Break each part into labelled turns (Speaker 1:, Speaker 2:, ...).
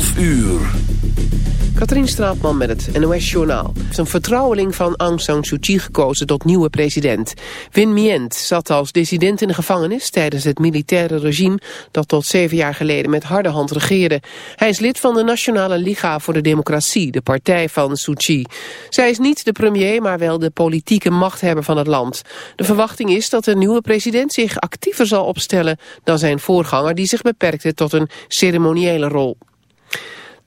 Speaker 1: 12 uur.
Speaker 2: Katrien Straatman met het NOS-journaal. is een vertrouweling van Aung San Suu Kyi gekozen tot nieuwe president. Win Myint zat als dissident in de gevangenis tijdens het militaire regime... dat tot zeven jaar geleden met harde hand regeerde. Hij is lid van de Nationale Liga voor de Democratie, de partij van Suu Kyi. Zij is niet de premier, maar wel de politieke machthebber van het land. De verwachting is dat de nieuwe president zich actiever zal opstellen... dan zijn voorganger die zich beperkte tot een ceremoniële rol.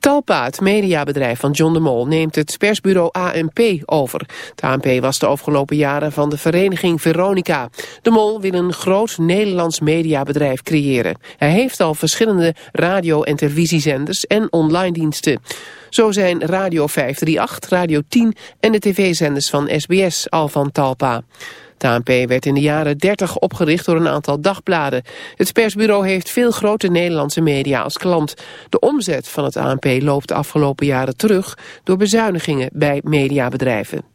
Speaker 2: Talpa, het mediabedrijf van John de Mol, neemt het persbureau ANP over. Het ANP was de afgelopen jaren van de vereniging Veronica. De Mol wil een groot Nederlands mediabedrijf creëren. Hij heeft al verschillende radio- en televisiezenders en online diensten. Zo zijn Radio 538, Radio 10 en de tv-zenders van SBS al van Talpa. De ANP werd in de jaren 30 opgericht door een aantal dagbladen. Het persbureau heeft veel grote Nederlandse media als klant. De omzet van het ANP loopt de afgelopen jaren terug door bezuinigingen bij mediabedrijven.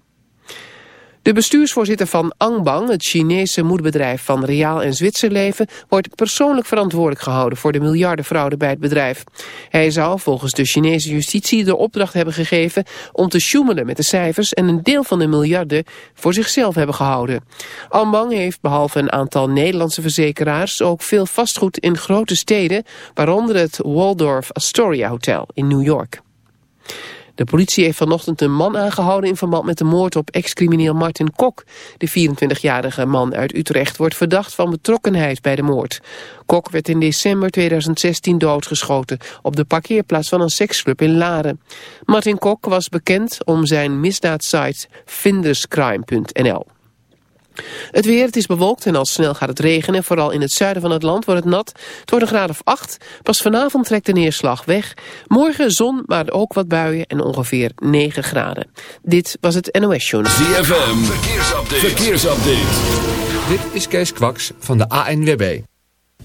Speaker 2: De bestuursvoorzitter van Angbang, het Chinese moederbedrijf van Reaal en Zwitserleven, wordt persoonlijk verantwoordelijk gehouden voor de miljardenfraude bij het bedrijf. Hij zou volgens de Chinese justitie de opdracht hebben gegeven om te sjoemelen met de cijfers en een deel van de miljarden voor zichzelf hebben gehouden. Angbang heeft behalve een aantal Nederlandse verzekeraars ook veel vastgoed in grote steden, waaronder het Waldorf Astoria Hotel in New York. De politie heeft vanochtend een man aangehouden in verband met de moord op ex-crimineel Martin Kok. De 24-jarige man uit Utrecht wordt verdacht van betrokkenheid bij de moord. Kok werd in december 2016 doodgeschoten op de parkeerplaats van een seksclub in Laren. Martin Kok was bekend om zijn misdaadsite finderscrime.nl. Het weer, het is bewolkt en al snel gaat het regenen. Vooral in het zuiden van het land wordt het nat. Het wordt een graad of 8. Pas vanavond trekt de neerslag weg. Morgen zon, maar ook wat buien en ongeveer 9 graden. Dit was het NOS Journal.
Speaker 1: ZFM, verkeersupdate. verkeersupdate.
Speaker 3: Dit is Kees Kwaks van de ANWB.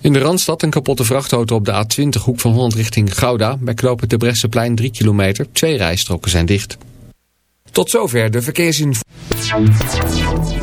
Speaker 3: In de Randstad een kapotte vrachtauto op de A20 hoek van Holland richting Gouda. Bij knopen de Bresseplein 3 kilometer. Twee rijstroken zijn dicht. Tot zover de verkeersinformatie.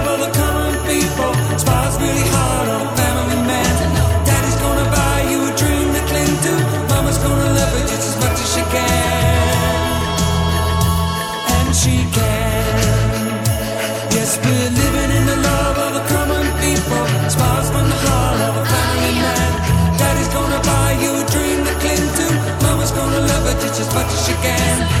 Speaker 4: much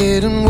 Speaker 5: getting
Speaker 6: worse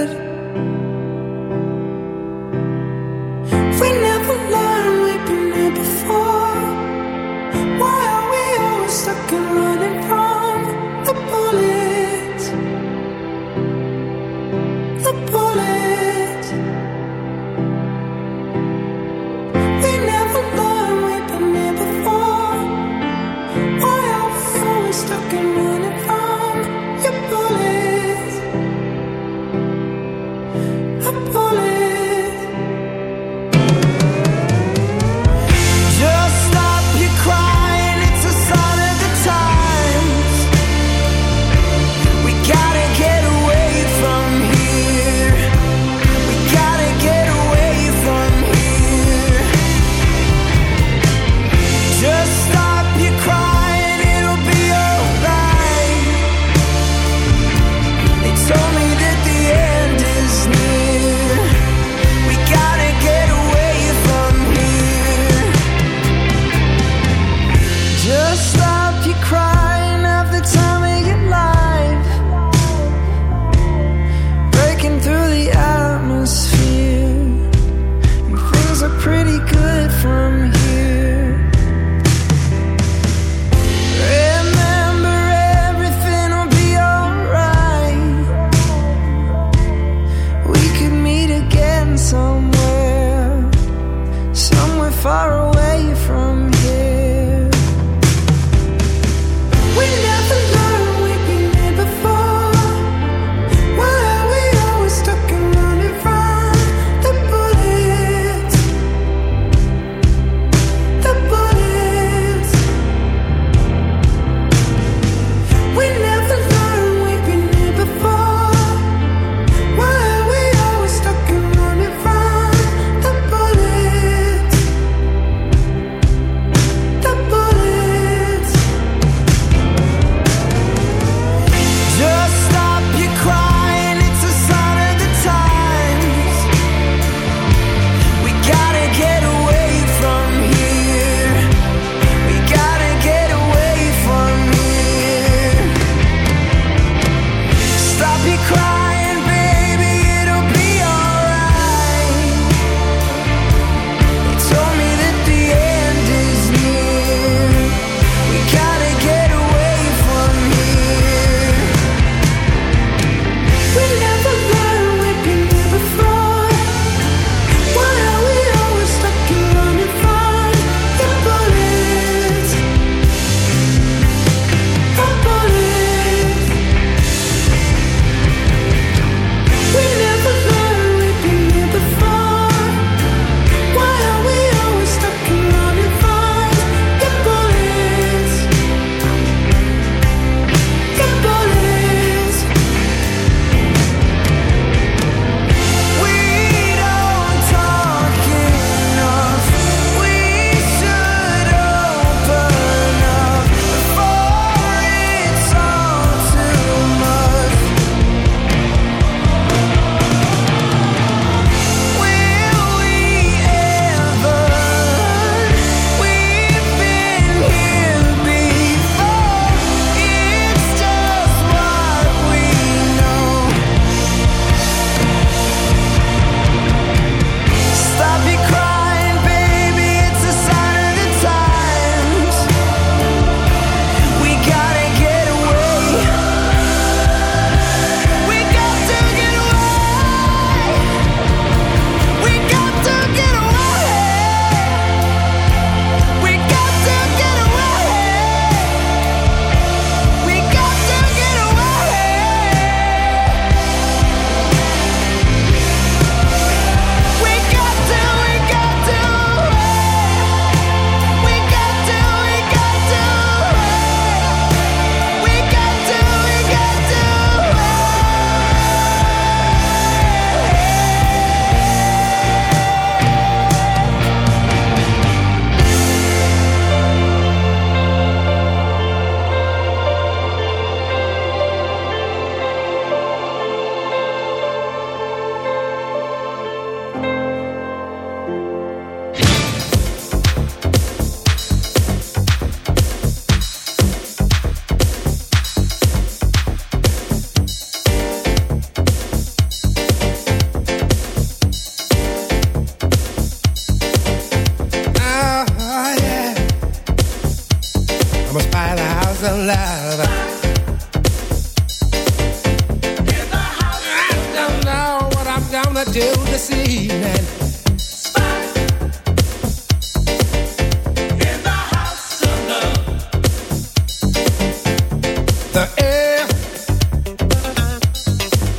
Speaker 7: The
Speaker 8: air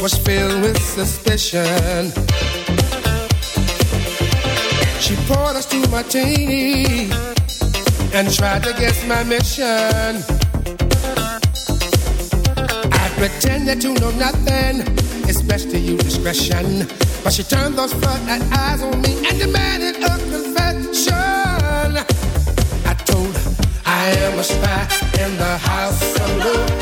Speaker 8: was filled with suspicion. She poured us two martini and tried to guess my mission. I pretended to know nothing. It's best to use discretion. But she turned those front eyes on me and demanded a confession. I told her I am a spy in the house of love,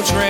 Speaker 8: On